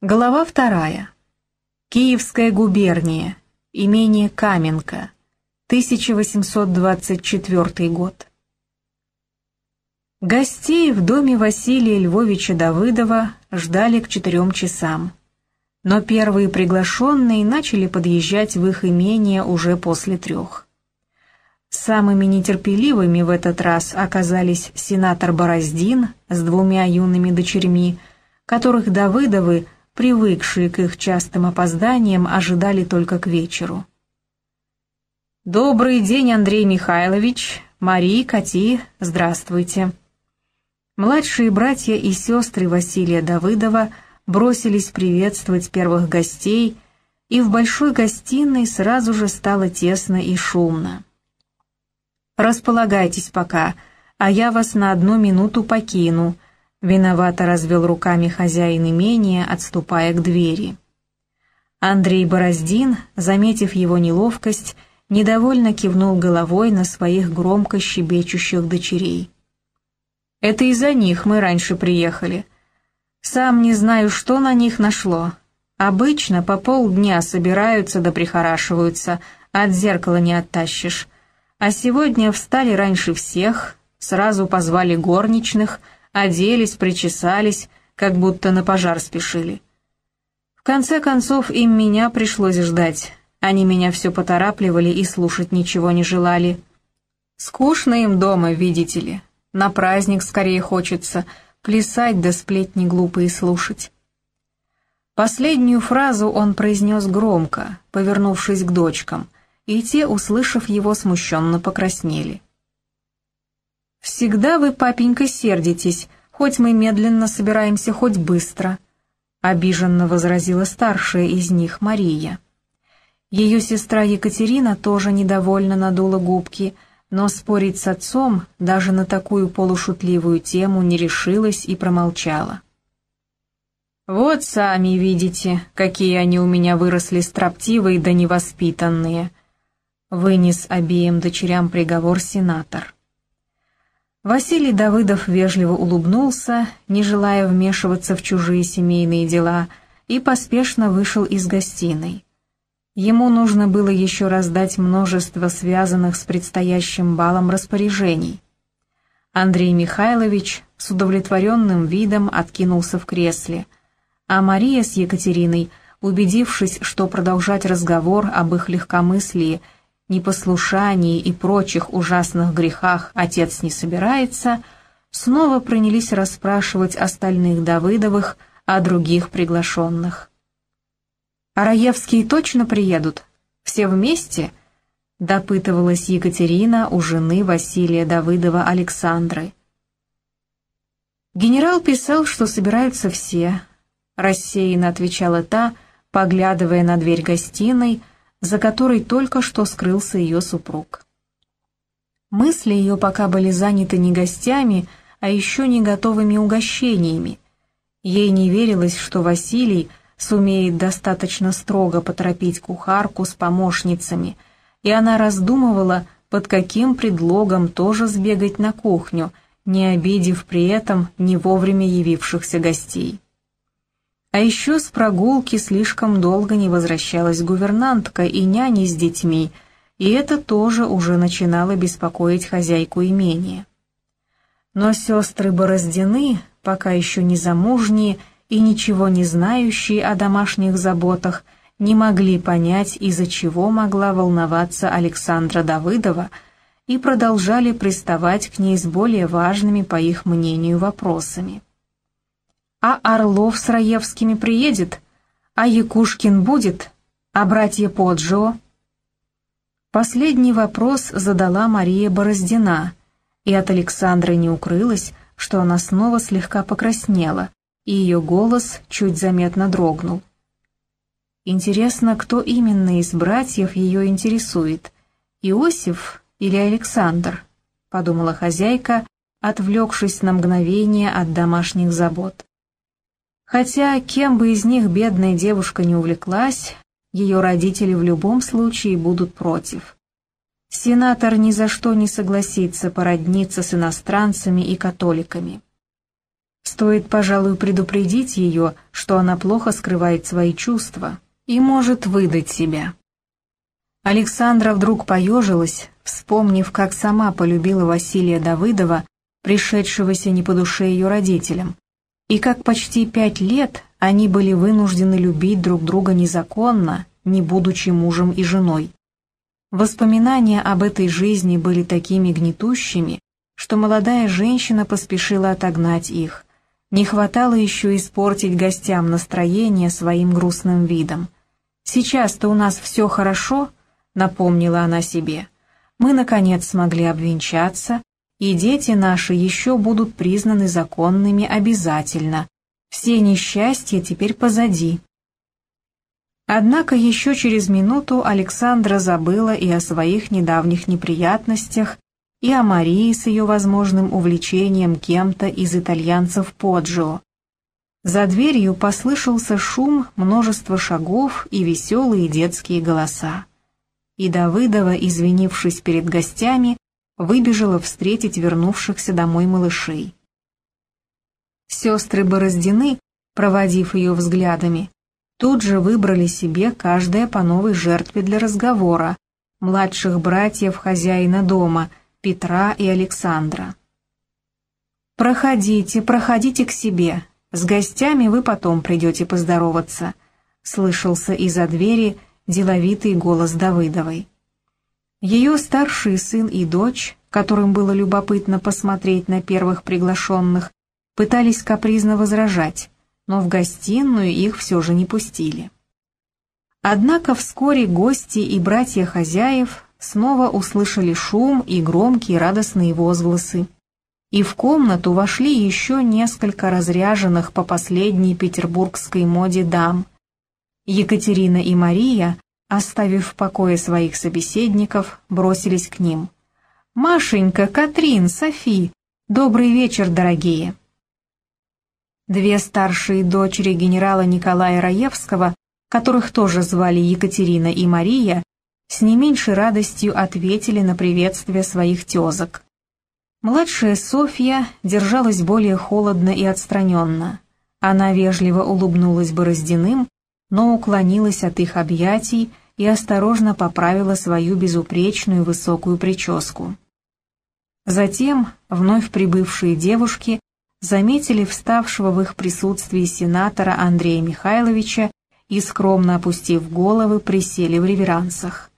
Глава вторая. Киевская губерния. Имение Каменка. 1824 год. Гостей в доме Василия Львовича Давыдова ждали к четырем часам. Но первые приглашенные начали подъезжать в их имение уже после трех. Самыми нетерпеливыми в этот раз оказались сенатор Бороздин с двумя юными дочерьми, которых Давыдовы – привыкшие к их частым опозданиям, ожидали только к вечеру. «Добрый день, Андрей Михайлович, Мария, Кати, здравствуйте». Младшие братья и сестры Василия Давыдова бросились приветствовать первых гостей, и в большой гостиной сразу же стало тесно и шумно. «Располагайтесь пока, а я вас на одну минуту покину», Виновато развел руками хозяин имения, отступая к двери. Андрей Бороздин, заметив его неловкость, недовольно кивнул головой на своих громко щебечущих дочерей. «Это из-за них мы раньше приехали. Сам не знаю, что на них нашло. Обычно по полдня собираются да прихорашиваются, от зеркала не оттащишь. А сегодня встали раньше всех, сразу позвали горничных — оделись, причесались, как будто на пожар спешили. В конце концов, им меня пришлось ждать. Они меня все поторапливали и слушать ничего не желали. Скучно им дома, видите ли. На праздник скорее хочется, плясать да сплетни глупые слушать. Последнюю фразу он произнес громко, повернувшись к дочкам, и те, услышав его, смущенно покраснели. «Всегда вы, папенька, сердитесь, хоть мы медленно собираемся, хоть быстро», — обиженно возразила старшая из них Мария. Ее сестра Екатерина тоже недовольно надула губки, но спорить с отцом даже на такую полушутливую тему не решилась и промолчала. «Вот сами видите, какие они у меня выросли строптивые да невоспитанные», — вынес обеим дочерям приговор сенатор. Василий Давыдов вежливо улыбнулся, не желая вмешиваться в чужие семейные дела, и поспешно вышел из гостиной. Ему нужно было еще раздать множество связанных с предстоящим балом распоряжений. Андрей Михайлович с удовлетворенным видом откинулся в кресле, а Мария с Екатериной, убедившись, что продолжать разговор об их легкомыслии – непослушании и прочих ужасных грехах отец не собирается, снова принялись расспрашивать остальных Давыдовых о других приглашенных. «А Раевские точно приедут? Все вместе?» — допытывалась Екатерина у жены Василия Давыдова Александры. Генерал писал, что собираются все, рассеянно отвечала та, поглядывая на дверь гостиной, за которой только что скрылся ее супруг. Мысли ее пока были заняты не гостями, а еще не готовыми угощениями. Ей не верилось, что Василий сумеет достаточно строго поторопить кухарку с помощницами, и она раздумывала, под каким предлогом тоже сбегать на кухню, не обидев при этом не вовремя явившихся гостей. А еще с прогулки слишком долго не возвращалась гувернантка и няни с детьми, и это тоже уже начинало беспокоить хозяйку имения. Но сестры Бороздины, пока еще не замужние и ничего не знающие о домашних заботах, не могли понять, из-за чего могла волноваться Александра Давыдова, и продолжали приставать к ней с более важными, по их мнению, вопросами. А Орлов с Раевскими приедет? А Якушкин будет? А братья Поджио? Последний вопрос задала Мария Бороздина, и от Александры не укрылось, что она снова слегка покраснела, и ее голос чуть заметно дрогнул. Интересно, кто именно из братьев ее интересует, Иосиф или Александр? Подумала хозяйка, отвлекшись на мгновение от домашних забот. Хотя кем бы из них бедная девушка не увлеклась, ее родители в любом случае будут против. Сенатор ни за что не согласится породниться с иностранцами и католиками. Стоит, пожалуй, предупредить ее, что она плохо скрывает свои чувства и может выдать себя. Александра вдруг поежилась, вспомнив, как сама полюбила Василия Давыдова, пришедшегося не по душе ее родителям, и как почти пять лет они были вынуждены любить друг друга незаконно, не будучи мужем и женой. Воспоминания об этой жизни были такими гнетущими, что молодая женщина поспешила отогнать их. Не хватало еще испортить гостям настроение своим грустным видом. «Сейчас-то у нас все хорошо», — напомнила она себе. «Мы, наконец, смогли обвенчаться, и дети наши еще будут признаны законными обязательно. Все несчастья теперь позади. Однако еще через минуту Александра забыла и о своих недавних неприятностях, и о Марии с ее возможным увлечением кем-то из итальянцев Поджио. За дверью послышался шум, множество шагов и веселые детские голоса. И Давыдова, извинившись перед гостями, выбежала встретить вернувшихся домой малышей. Сестры Бороздины, проводив ее взглядами, тут же выбрали себе каждая по новой жертве для разговора, младших братьев хозяина дома, Петра и Александра. «Проходите, проходите к себе, с гостями вы потом придете поздороваться», слышался из-за двери деловитый голос Давыдовой. Ее старший сын и дочь, которым было любопытно посмотреть на первых приглашенных, пытались капризно возражать, но в гостиную их все же не пустили. Однако вскоре гости и братья хозяев снова услышали шум и громкие радостные возгласы. И в комнату вошли еще несколько разряженных по последней петербургской моде дам. Екатерина и Мария оставив в покое своих собеседников, бросились к ним. «Машенька, Катрин, Софи, добрый вечер, дорогие!» Две старшие дочери генерала Николая Раевского, которых тоже звали Екатерина и Мария, с не меньшей радостью ответили на приветствие своих тезок. Младшая Софья держалась более холодно и отстраненно. Она вежливо улыбнулась Бороздиным, но уклонилась от их объятий и осторожно поправила свою безупречную высокую прическу. Затем вновь прибывшие девушки заметили вставшего в их присутствии сенатора Андрея Михайловича и, скромно опустив головы, присели в реверансах.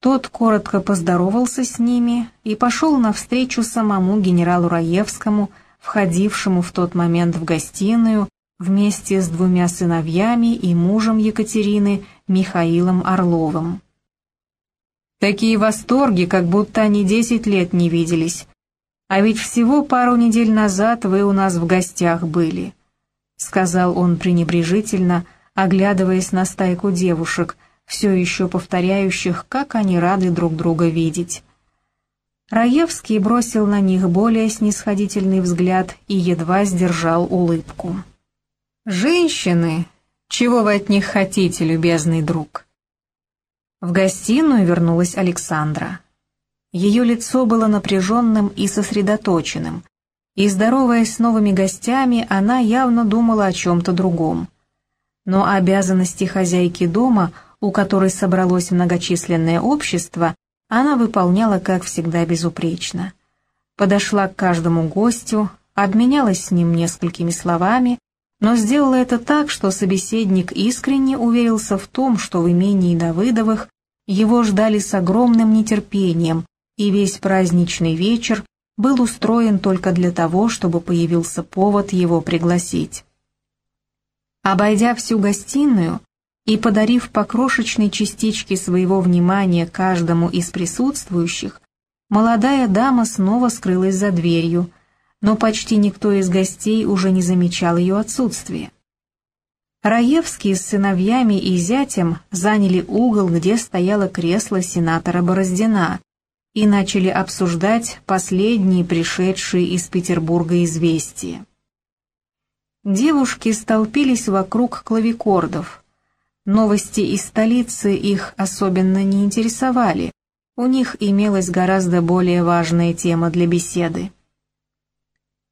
Тот коротко поздоровался с ними и пошел навстречу самому генералу Раевскому, входившему в тот момент в гостиную вместе с двумя сыновьями и мужем Екатерины Михаилом Орловым. Такие восторги, как будто они десять лет не виделись. А ведь всего пару недель назад вы у нас в гостях были, сказал он пренебрежительно, оглядываясь на стайку девушек, все еще повторяющих, как они рады друг друга видеть. Раевский бросил на них более снисходительный взгляд и едва сдержал улыбку. «Женщины! Чего вы от них хотите, любезный друг?» В гостиную вернулась Александра. Ее лицо было напряженным и сосредоточенным, и, здороваясь с новыми гостями, она явно думала о чем-то другом. Но обязанности хозяйки дома, у которой собралось многочисленное общество, она выполняла, как всегда, безупречно. Подошла к каждому гостю, обменялась с ним несколькими словами, но сделала это так, что собеседник искренне уверился в том, что в имении Давыдовых его ждали с огромным нетерпением, и весь праздничный вечер был устроен только для того, чтобы появился повод его пригласить. Обойдя всю гостиную и подарив по крошечной частичке своего внимания каждому из присутствующих, молодая дама снова скрылась за дверью, но почти никто из гостей уже не замечал ее отсутствия. Раевский с сыновьями и зятем заняли угол, где стояло кресло сенатора Бороздина, и начали обсуждать последние пришедшие из Петербурга известия. Девушки столпились вокруг клавикордов. Новости из столицы их особенно не интересовали, у них имелась гораздо более важная тема для беседы.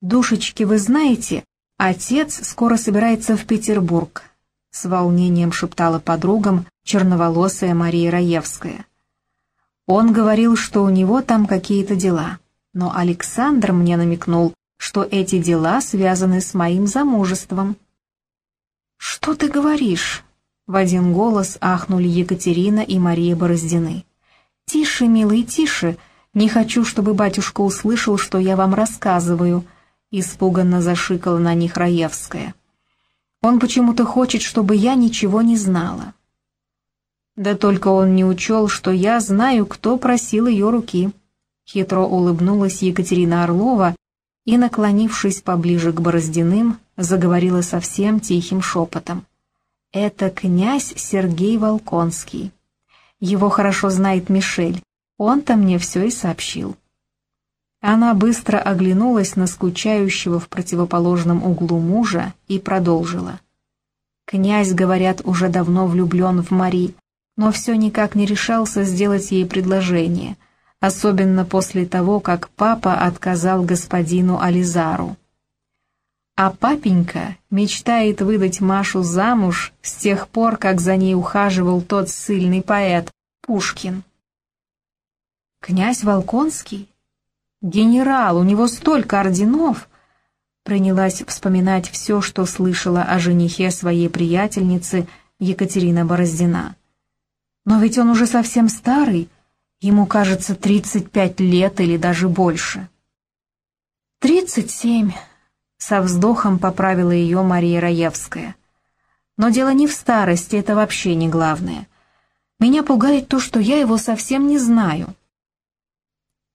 «Душечки, вы знаете, отец скоро собирается в Петербург», — с волнением шептала подругам черноволосая Мария Раевская. Он говорил, что у него там какие-то дела, но Александр мне намекнул, что эти дела связаны с моим замужеством. «Что ты говоришь?» — в один голос ахнули Екатерина и Мария Бороздины. «Тише, милый, тише, не хочу, чтобы батюшка услышал, что я вам рассказываю», — испуганно зашикала на них Раевская. «Он почему-то хочет, чтобы я ничего не знала». Да только он не учел, что я знаю, кто просил ее руки. Хитро улыбнулась Екатерина Орлова и, наклонившись поближе к Бороздиным, заговорила совсем тихим шепотом. «Это князь Сергей Волконский. Его хорошо знает Мишель, он-то мне все и сообщил». Она быстро оглянулась на скучающего в противоположном углу мужа и продолжила. «Князь, говорят, уже давно влюблен в Мари, но все никак не решался сделать ей предложение, особенно после того, как папа отказал господину Ализару. А папенька мечтает выдать Машу замуж с тех пор, как за ней ухаживал тот сильный поэт Пушкин. «Князь Волконский? Генерал, у него столько орденов!» принялась вспоминать все, что слышала о женихе своей приятельницы Екатерина Бороздина. Но ведь он уже совсем старый, ему, кажется, 35 лет или даже больше. «Тридцать семь», — со вздохом поправила ее Мария Раевская. «Но дело не в старости, это вообще не главное. Меня пугает то, что я его совсем не знаю».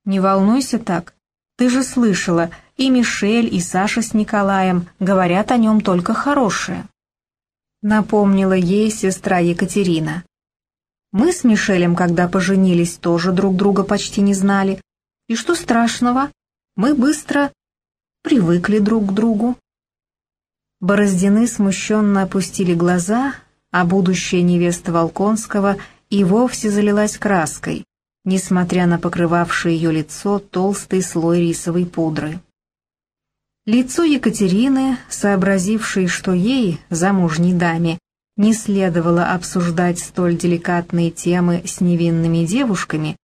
«Не волнуйся так. Ты же слышала, и Мишель, и Саша с Николаем говорят о нем только хорошее», — напомнила ей сестра Екатерина. Мы с Мишелем, когда поженились, тоже друг друга почти не знали. И что страшного, мы быстро привыкли друг к другу. Бороздины смущенно опустили глаза, а будущая невеста Волконского и вовсе залилась краской, несмотря на покрывавшее ее лицо толстый слой рисовой пудры. Лицо Екатерины, сообразившей, что ей, замужней даме, не следовало обсуждать столь деликатные темы с невинными девушками,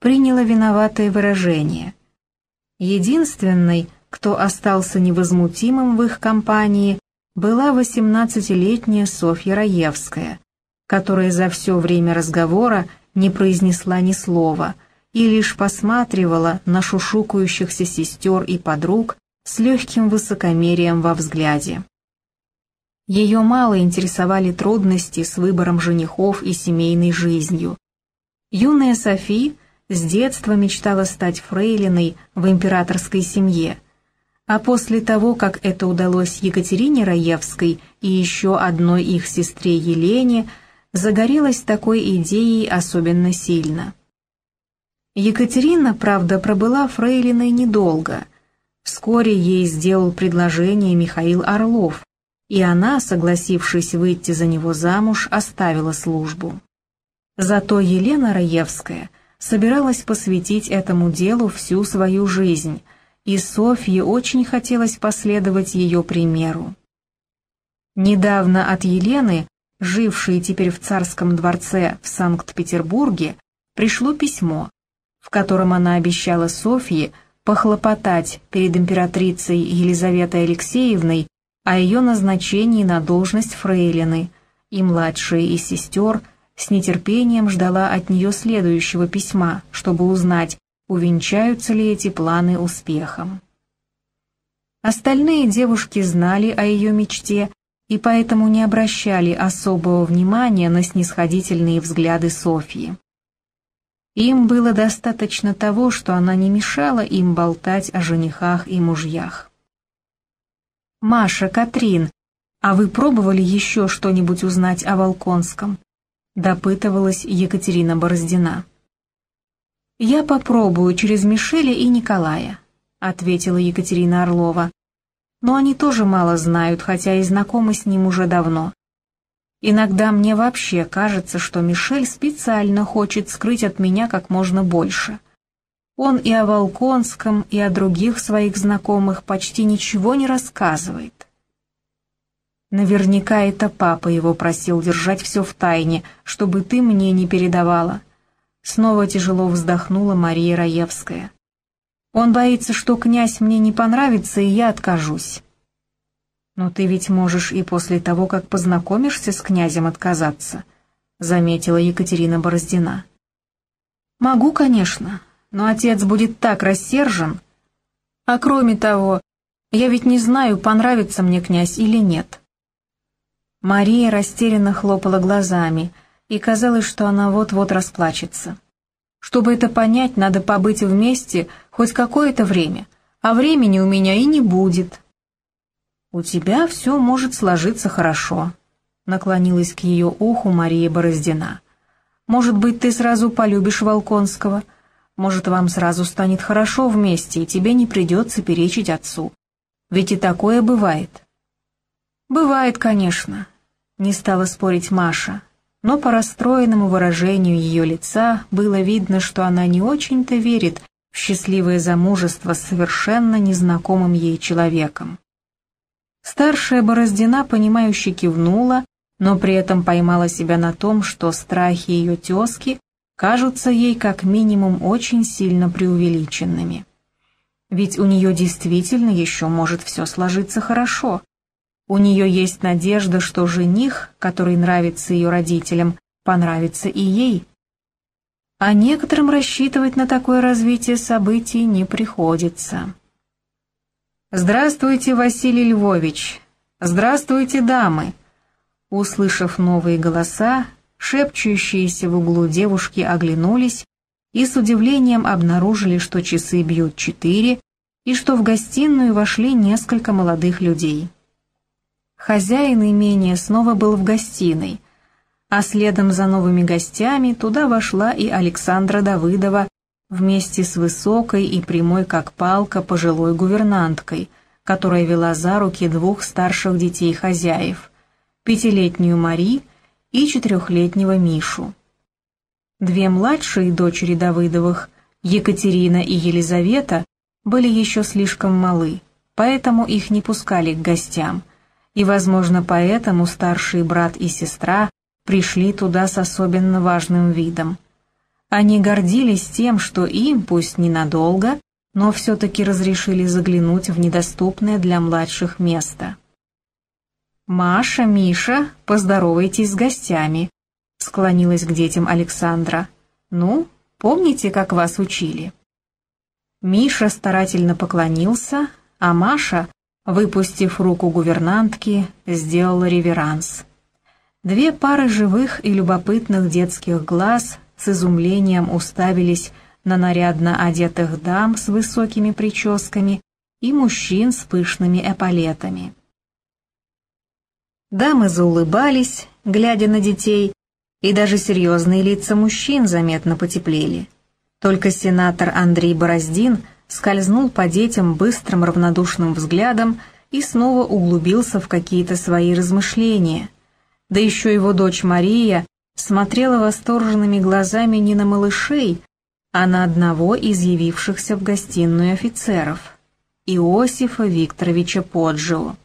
приняло виноватое выражение. Единственной, кто остался невозмутимым в их компании, была восемнадцатилетняя Софья Раевская, которая за все время разговора не произнесла ни слова и лишь посматривала на шушукающихся сестер и подруг с легким высокомерием во взгляде. Ее мало интересовали трудности с выбором женихов и семейной жизнью. Юная Софи с детства мечтала стать фрейлиной в императорской семье, а после того, как это удалось Екатерине Раевской и еще одной их сестре Елене, загорелась такой идеей особенно сильно. Екатерина, правда, пробыла фрейлиной недолго. Вскоре ей сделал предложение Михаил Орлов, и она, согласившись выйти за него замуж, оставила службу. Зато Елена Раевская собиралась посвятить этому делу всю свою жизнь, и Софье очень хотелось последовать ее примеру. Недавно от Елены, жившей теперь в царском дворце в Санкт-Петербурге, пришло письмо, в котором она обещала Софье похлопотать перед императрицей Елизаветой Алексеевной о ее назначении на должность фрейлины, и младшая из сестер с нетерпением ждала от нее следующего письма, чтобы узнать, увенчаются ли эти планы успехом. Остальные девушки знали о ее мечте и поэтому не обращали особого внимания на снисходительные взгляды Софьи. Им было достаточно того, что она не мешала им болтать о женихах и мужьях. «Маша, Катрин, а вы пробовали еще что-нибудь узнать о Волконском?» — допытывалась Екатерина Бороздина. «Я попробую через Мишеля и Николая», — ответила Екатерина Орлова. «Но они тоже мало знают, хотя и знакомы с ним уже давно. Иногда мне вообще кажется, что Мишель специально хочет скрыть от меня как можно больше. Он и о Волконском, и о других своих знакомых почти ничего не рассказывает. Наверняка это папа его просил держать все в тайне, чтобы ты мне не передавала. Снова тяжело вздохнула Мария Раевская. Он боится, что князь мне не понравится, и я откажусь. Но ты ведь можешь и после того, как познакомишься с князем, отказаться, заметила Екатерина Бороздина. Могу, конечно, но отец будет так рассержен. А кроме того, я ведь не знаю, понравится мне князь или нет. Мария растерянно хлопала глазами, и казалось, что она вот-вот расплачется. Чтобы это понять, надо побыть вместе хоть какое-то время, а времени у меня и не будет. «У тебя все может сложиться хорошо», — наклонилась к ее уху Мария Бороздина. «Может быть, ты сразу полюбишь Волконского? Может, вам сразу станет хорошо вместе, и тебе не придется перечить отцу. Ведь и такое бывает». «Бывает, конечно», не стала спорить Маша, но по расстроенному выражению ее лица было видно, что она не очень-то верит в счастливое замужество с совершенно незнакомым ей человеком. Старшая Бороздина, понимающе кивнула, но при этом поймала себя на том, что страхи ее тезки кажутся ей как минимум очень сильно преувеличенными. Ведь у нее действительно еще может все сложиться хорошо. У нее есть надежда, что жених, который нравится ее родителям, понравится и ей. А некоторым рассчитывать на такое развитие событий не приходится. «Здравствуйте, Василий Львович! Здравствуйте, дамы!» Услышав новые голоса, шепчущиеся в углу девушки оглянулись и с удивлением обнаружили, что часы бьют четыре и что в гостиную вошли несколько молодых людей. Хозяин имения снова был в гостиной, а следом за новыми гостями туда вошла и Александра Давыдова вместе с высокой и прямой как палка пожилой гувернанткой, которая вела за руки двух старших детей хозяев, пятилетнюю Мари и четырехлетнего Мишу. Две младшие дочери Давыдовых, Екатерина и Елизавета, были еще слишком малы, поэтому их не пускали к гостям – и, возможно, поэтому старший брат и сестра пришли туда с особенно важным видом. Они гордились тем, что им, пусть ненадолго, но все-таки разрешили заглянуть в недоступное для младших место. «Маша, Миша, поздоровайтесь с гостями», — склонилась к детям Александра. «Ну, помните, как вас учили?» Миша старательно поклонился, а Маша, Выпустив руку гувернантки, сделала реверанс. Две пары живых и любопытных детских глаз с изумлением уставились на нарядно одетых дам с высокими прическами и мужчин с пышными эполетами. Дамы заулыбались, глядя на детей, и даже серьезные лица мужчин заметно потеплели. Только сенатор Андрей Бороздин — скользнул по детям быстрым равнодушным взглядом и снова углубился в какие-то свои размышления. Да еще его дочь Мария смотрела восторженными глазами не на малышей, а на одного из явившихся в гостиную офицеров, Иосифа Викторовича Поджио.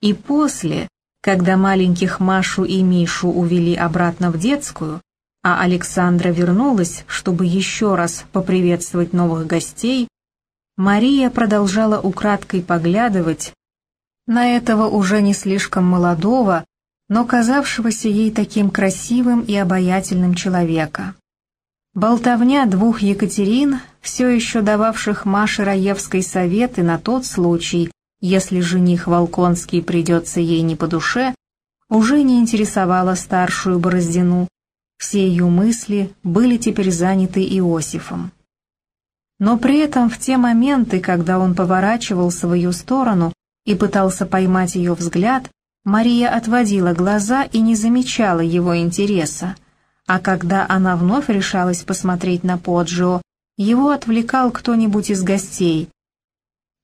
И после, когда маленьких Машу и Мишу увели обратно в детскую, а Александра вернулась, чтобы еще раз поприветствовать новых гостей, Мария продолжала украдкой поглядывать на этого уже не слишком молодого, но казавшегося ей таким красивым и обаятельным человека. Болтовня двух Екатерин, все еще дававших Маше Раевской советы на тот случай, если жених Волконский придется ей не по душе, уже не интересовала старшую Бороздину. Все ее мысли были теперь заняты Иосифом. Но при этом в те моменты, когда он поворачивал свою сторону и пытался поймать ее взгляд, Мария отводила глаза и не замечала его интереса. А когда она вновь решалась посмотреть на Поджио, его отвлекал кто-нибудь из гостей.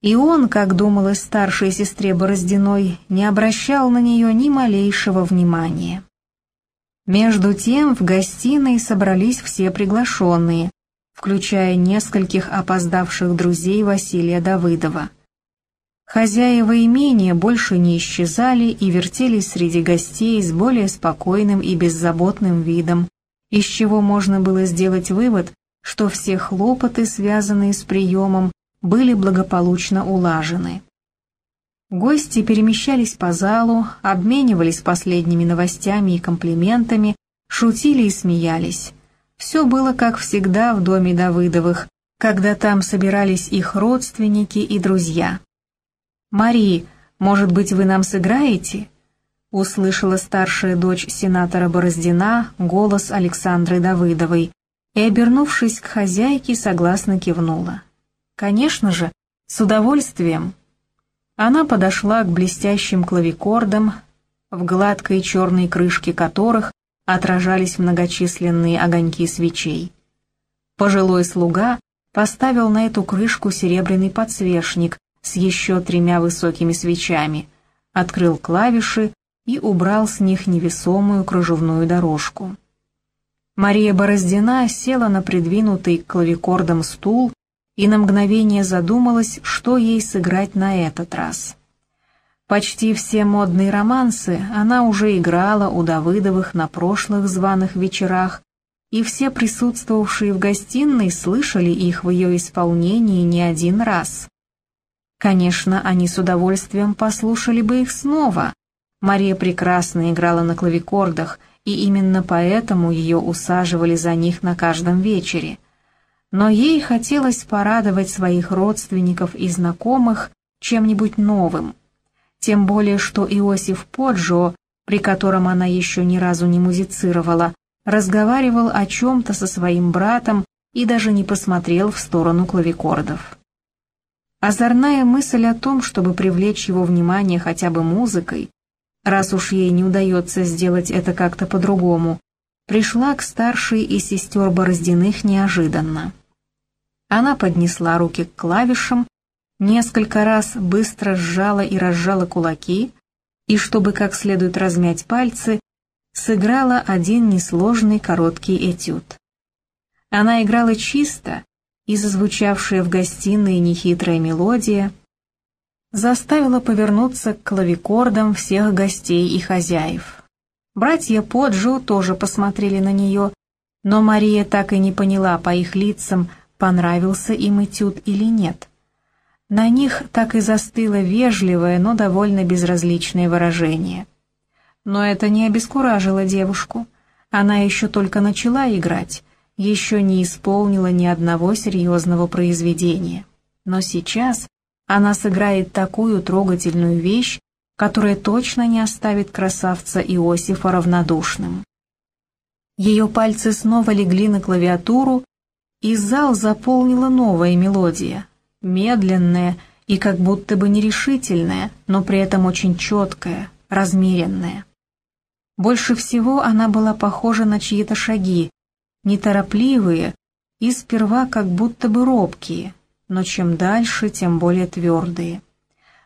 И он, как думалось старшей сестре Бороздиной, не обращал на нее ни малейшего внимания. Между тем в гостиной собрались все приглашенные, включая нескольких опоздавших друзей Василия Давыдова. Хозяева имения больше не исчезали и вертелись среди гостей с более спокойным и беззаботным видом, из чего можно было сделать вывод, что все хлопоты, связанные с приемом, были благополучно улажены. Гости перемещались по залу, обменивались последними новостями и комплиментами, шутили и смеялись. Все было как всегда в доме Давыдовых, когда там собирались их родственники и друзья. «Мари, может быть, вы нам сыграете?» Услышала старшая дочь сенатора Бороздина голос Александры Давыдовой и, обернувшись к хозяйке, согласно кивнула. «Конечно же, с удовольствием». Она подошла к блестящим клавикордам, в гладкой черной крышке которых отражались многочисленные огоньки свечей. Пожилой слуга поставил на эту крышку серебряный подсвечник с еще тремя высокими свечами, открыл клавиши и убрал с них невесомую кружевную дорожку. Мария Бороздина села на придвинутый к клавикордам стул и на мгновение задумалась, что ей сыграть на этот раз. Почти все модные романсы она уже играла у Давыдовых на прошлых званых вечерах, и все присутствовавшие в гостиной слышали их в ее исполнении не один раз. Конечно, они с удовольствием послушали бы их снова. Мария прекрасно играла на клавикордах, и именно поэтому ее усаживали за них на каждом вечере. Но ей хотелось порадовать своих родственников и знакомых чем-нибудь новым – тем более что Иосиф Поджо, при котором она еще ни разу не музицировала, разговаривал о чем-то со своим братом и даже не посмотрел в сторону клавикордов. Озорная мысль о том, чтобы привлечь его внимание хотя бы музыкой, раз уж ей не удается сделать это как-то по-другому, пришла к старшей из сестер Бороздиных неожиданно. Она поднесла руки к клавишам несколько раз быстро сжала и разжала кулаки, и, чтобы как следует размять пальцы, сыграла один несложный короткий этюд. Она играла чисто, и зазвучавшая в гостиной нехитрая мелодия заставила повернуться к клавикордам всех гостей и хозяев. Братья Поджу тоже посмотрели на нее, но Мария так и не поняла по их лицам, понравился им этюд или нет. На них так и застыло вежливое, но довольно безразличное выражение. Но это не обескуражило девушку. Она еще только начала играть, еще не исполнила ни одного серьезного произведения. Но сейчас она сыграет такую трогательную вещь, которая точно не оставит красавца Иосифа равнодушным. Ее пальцы снова легли на клавиатуру, и зал заполнила новая мелодия — медленная и как будто бы нерешительная, но при этом очень четкая, размеренная. Больше всего она была похожа на чьи-то шаги, неторопливые и сперва как будто бы робкие, но чем дальше, тем более твердые.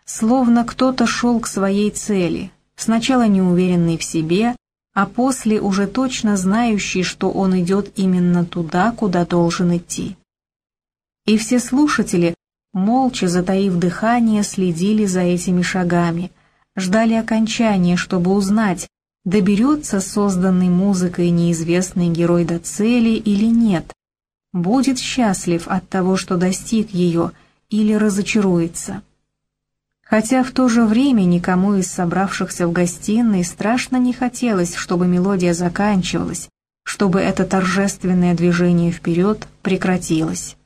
Словно кто-то шел к своей цели, сначала неуверенный в себе, а после уже точно знающий, что он идет именно туда, куда должен идти. И все слушатели молча затаив дыхание, следили за этими шагами, ждали окончания, чтобы узнать, доберется созданный музыкой неизвестный герой до цели или нет, будет счастлив от того, что достиг ее, или разочаруется. Хотя в то же время никому из собравшихся в гостиной страшно не хотелось, чтобы мелодия заканчивалась, чтобы это торжественное движение вперед прекратилось.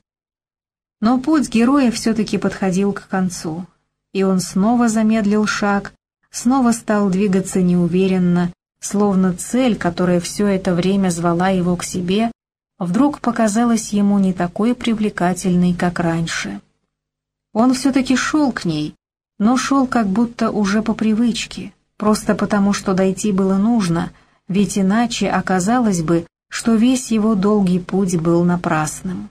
Но путь героя все-таки подходил к концу, и он снова замедлил шаг, снова стал двигаться неуверенно, словно цель, которая все это время звала его к себе, вдруг показалась ему не такой привлекательной, как раньше. Он все-таки шел к ней, но шел как будто уже по привычке, просто потому что дойти было нужно, ведь иначе оказалось бы, что весь его долгий путь был напрасным.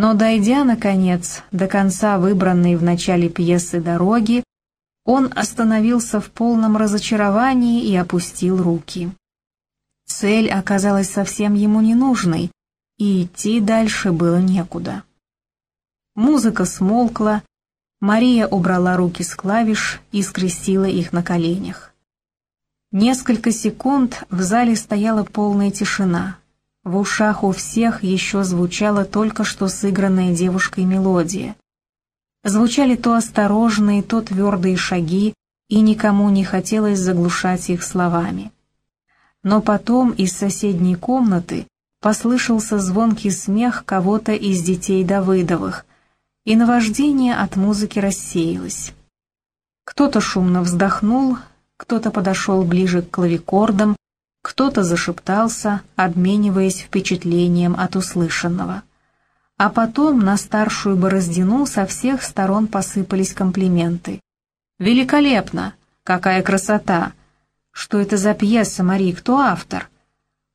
Но дойдя, наконец, до конца выбранной в начале пьесы дороги, он остановился в полном разочаровании и опустил руки. Цель оказалась совсем ему ненужной, и идти дальше было некуда. Музыка смолкла, Мария убрала руки с клавиш и скрестила их на коленях. Несколько секунд в зале стояла полная тишина. В ушах у всех еще звучала только что сыгранная девушкой мелодия. Звучали то осторожные, то твердые шаги, и никому не хотелось заглушать их словами. Но потом из соседней комнаты послышался звонкий смех кого-то из детей Давыдовых, и наваждение от музыки рассеялось. Кто-то шумно вздохнул, кто-то подошел ближе к клавикордам, кто-то зашептался, обмениваясь впечатлением от услышанного. А потом на старшую Бороздину со всех сторон посыпались комплименты. «Великолепно! Какая красота! Что это за пьеса, Мари, кто автор?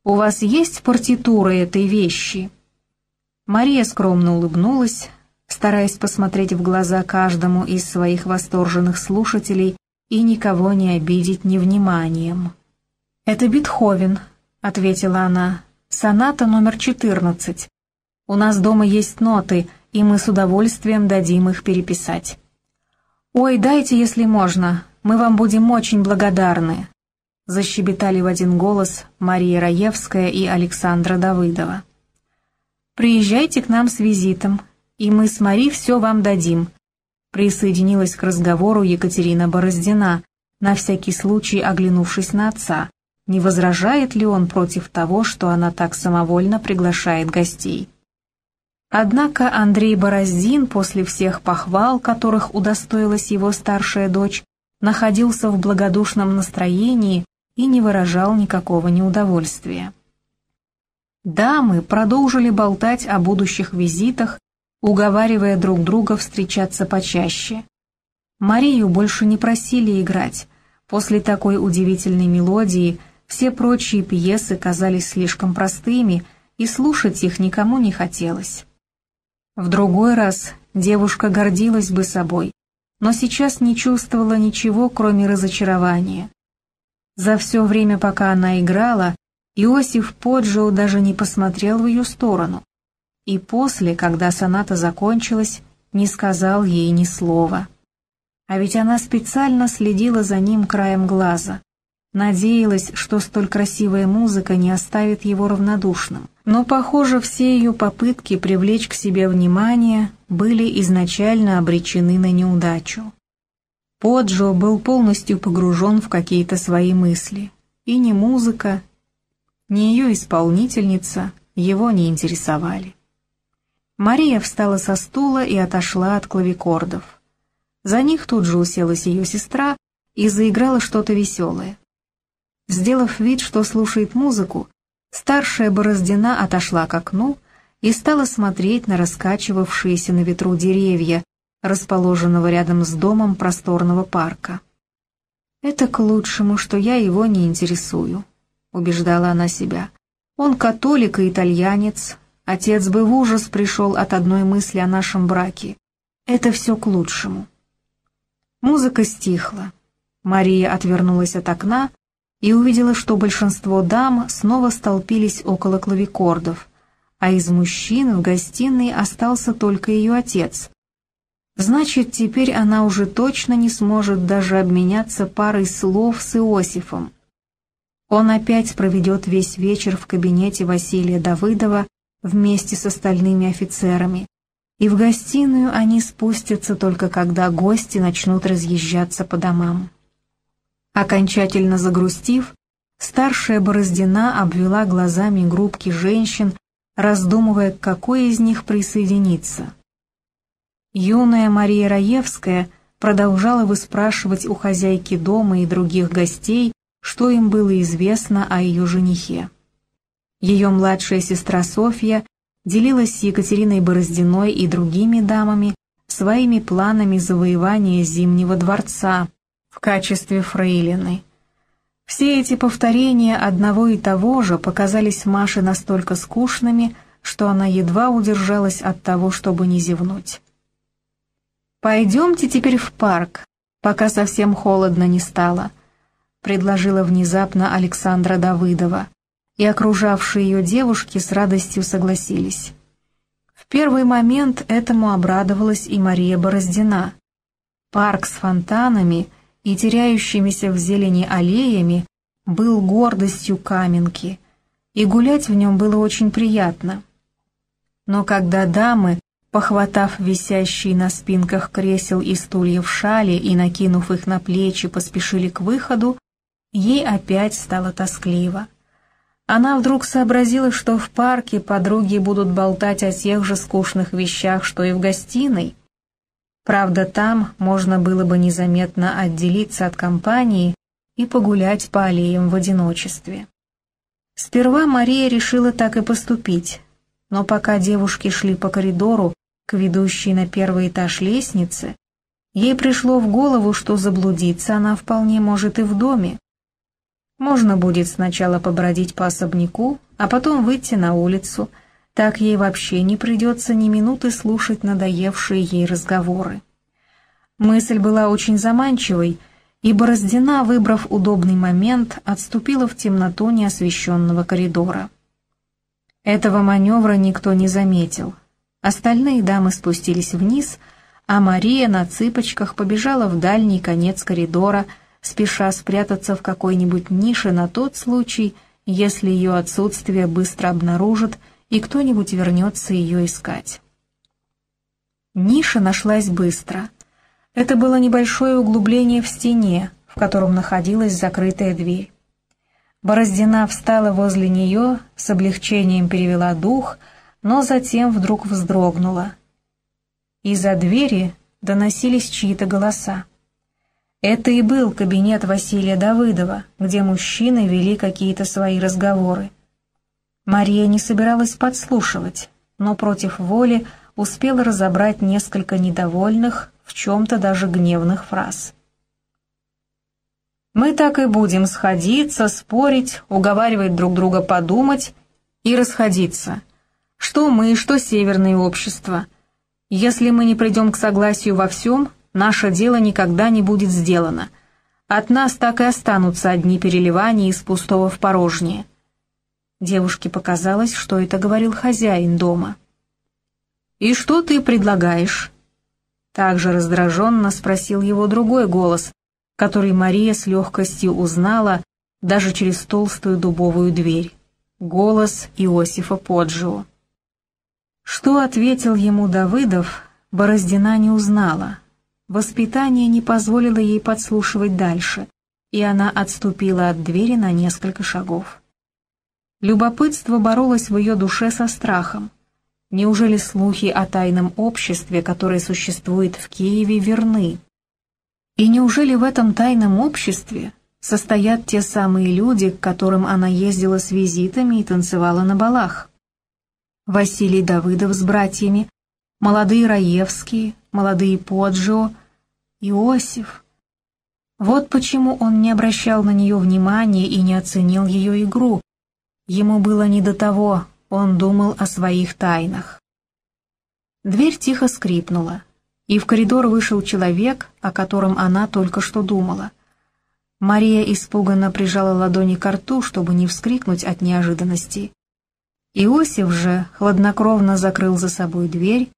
У вас есть партитура этой вещи?» Мария скромно улыбнулась, стараясь посмотреть в глаза каждому из своих восторженных слушателей и никого не обидеть невниманием. «Это Бетховен», — ответила она, — «соната номер 14. У нас дома есть ноты, и мы с удовольствием дадим их переписать». «Ой, дайте, если можно, мы вам будем очень благодарны», — защебетали в один голос Мария Раевская и Александра Давыдова. «Приезжайте к нам с визитом, и мы с Мари все вам дадим», присоединилась к разговору Екатерина Бороздина, на всякий случай оглянувшись на отца, не возражает ли он против того, что она так самовольно приглашает гостей. Однако Андрей Бороздин после всех похвал, которых удостоилась его старшая дочь, находился в благодушном настроении и не выражал никакого неудовольствия. Дамы продолжили болтать о будущих визитах уговаривая друг друга встречаться почаще. Марию больше не просили играть. После такой удивительной мелодии все прочие пьесы казались слишком простыми, и слушать их никому не хотелось. В другой раз девушка гордилась бы собой, но сейчас не чувствовала ничего, кроме разочарования. За все время, пока она играла, Иосиф Поджио даже не посмотрел в ее сторону и после, когда соната закончилась, не сказал ей ни слова. А ведь она специально следила за ним краем глаза. Надеялась, что столь красивая музыка не оставит его равнодушным. Но, похоже, все ее попытки привлечь к себе внимание были изначально обречены на неудачу. Поджо был полностью погружен в какие-то свои мысли. И ни музыка, ни ее исполнительница его не интересовали. Мария встала со стула и отошла от клавикордов. За них тут же уселась ее сестра и заиграла что-то веселое. Сделав вид, что слушает музыку, старшая Бороздина отошла к окну и стала смотреть на раскачивавшиеся на ветру деревья, расположенного рядом с домом просторного парка. «Это к лучшему, что я его не интересую», — убеждала она себя. «Он католик и итальянец, Отец бы в ужас пришел от одной мысли о нашем браке. Это все к лучшему. Музыка стихла. Мария отвернулась от окна и увидела, что большинство дам снова столпились около клавикордов, а из мужчин в гостиной остался только ее отец. Значит, теперь она уже точно не сможет даже обменяться парой слов с Иосифом. Он опять проведет весь вечер в кабинете Василия Давыдова, вместе с остальными офицерами, и в гостиную они спустятся только когда гости начнут разъезжаться по домам. Окончательно загрустив, старшая Бороздина обвела глазами группки женщин, раздумывая, к какой из них присоединиться. Юная Мария Раевская продолжала выспрашивать у хозяйки дома и других гостей, что им было известно о ее женихе. Ее младшая сестра Софья делилась с Екатериной Бороздиной и другими дамами своими планами завоевания Зимнего дворца в качестве фрейлины. Все эти повторения одного и того же показались Маше настолько скучными, что она едва удержалась от того, чтобы не зевнуть. «Пойдемте теперь в парк, пока совсем холодно не стало», — предложила внезапно Александра Давыдова и окружавшие ее девушки с радостью согласились. В первый момент этому обрадовалась и Мария Бороздина. Парк с фонтанами и теряющимися в зелени аллеями был гордостью Каменки, и гулять в нем было очень приятно. Но когда дамы, похватав висящие на спинках кресел и стульев шали и накинув их на плечи, поспешили к выходу, ей опять стало тоскливо. Она вдруг сообразила, что в парке подруги будут болтать о тех же скучных вещах, что и в гостиной. Правда, там можно было бы незаметно отделиться от компании и погулять по аллеям в одиночестве. Сперва Мария решила так и поступить, но пока девушки шли по коридору к ведущей на первый этаж лестнице, ей пришло в голову, что заблудиться она вполне может и в доме. Можно будет сначала побродить по особняку, а потом выйти на улицу. Так ей вообще не придется ни минуты слушать надоевшие ей разговоры. Мысль была очень заманчивой, и Бороздина, выбрав удобный момент, отступила в темноту неосвещенного коридора. Этого маневра никто не заметил. Остальные дамы спустились вниз, а Мария на цыпочках побежала в дальний конец коридора, спеша спрятаться в какой-нибудь нише на тот случай, если ее отсутствие быстро обнаружат и кто-нибудь вернется ее искать. Ниша нашлась быстро. Это было небольшое углубление в стене, в котором находилась закрытая дверь. Бороздина встала возле нее, с облегчением перевела дух, но затем вдруг вздрогнула. Из-за двери доносились чьи-то голоса. Это и был кабинет Василия Давыдова, где мужчины вели какие-то свои разговоры. Мария не собиралась подслушивать, но против воли успела разобрать несколько недовольных, в чем-то даже гневных фраз. «Мы так и будем сходиться, спорить, уговаривать друг друга подумать и расходиться. Что мы, что северное общество. Если мы не придем к согласию во всем, наше дело никогда не будет сделано. От нас так и останутся одни переливания из пустого в порожнее. Девушке показалось, что это говорил хозяин дома. «И что ты предлагаешь?» Также раздраженно спросил его другой голос, который Мария с легкостью узнала даже через толстую дубовую дверь. Голос Иосифа Поджио. Что ответил ему Давыдов, Бороздина не узнала. Воспитание не позволило ей подслушивать дальше, и она отступила от двери на несколько шагов. Любопытство боролось в ее душе со страхом. Неужели слухи о тайном обществе, которое существует в Киеве, верны? И неужели в этом тайном обществе состоят те самые люди, к которым она ездила с визитами и танцевала на балах? Василий Давыдов с братьями, молодые Раевские, молодые Поджио, Иосиф. Вот почему он не обращал на нее внимания и не оценил ее игру. Ему было не до того, он думал о своих тайнах. Дверь тихо скрипнула, и в коридор вышел человек, о котором она только что думала. Мария испуганно прижала ладони к рту, чтобы не вскрикнуть от неожиданности. Иосиф же хладнокровно закрыл за собой дверь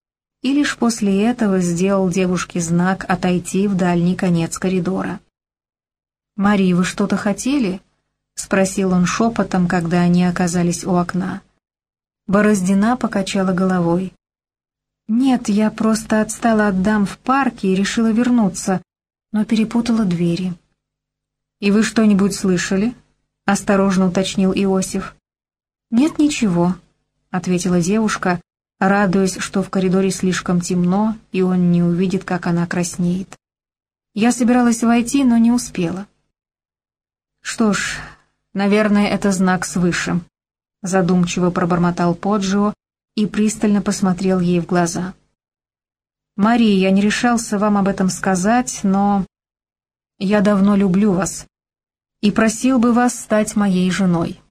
и лишь после этого сделал девушке знак отойти в дальний конец коридора. «Мари, вы что-то хотели?» — спросил он шепотом, когда они оказались у окна. Бороздина покачала головой. «Нет, я просто отстала от дам в парке и решила вернуться, но перепутала двери». «И вы что-нибудь слышали?» — осторожно уточнил Иосиф. «Нет, ничего», — ответила девушка, радуясь, что в коридоре слишком темно, и он не увидит, как она краснеет. Я собиралась войти, но не успела. «Что ж, наверное, это знак свыше», — задумчиво пробормотал Поджио и пристально посмотрел ей в глаза. «Мария, я не решался вам об этом сказать, но я давно люблю вас и просил бы вас стать моей женой».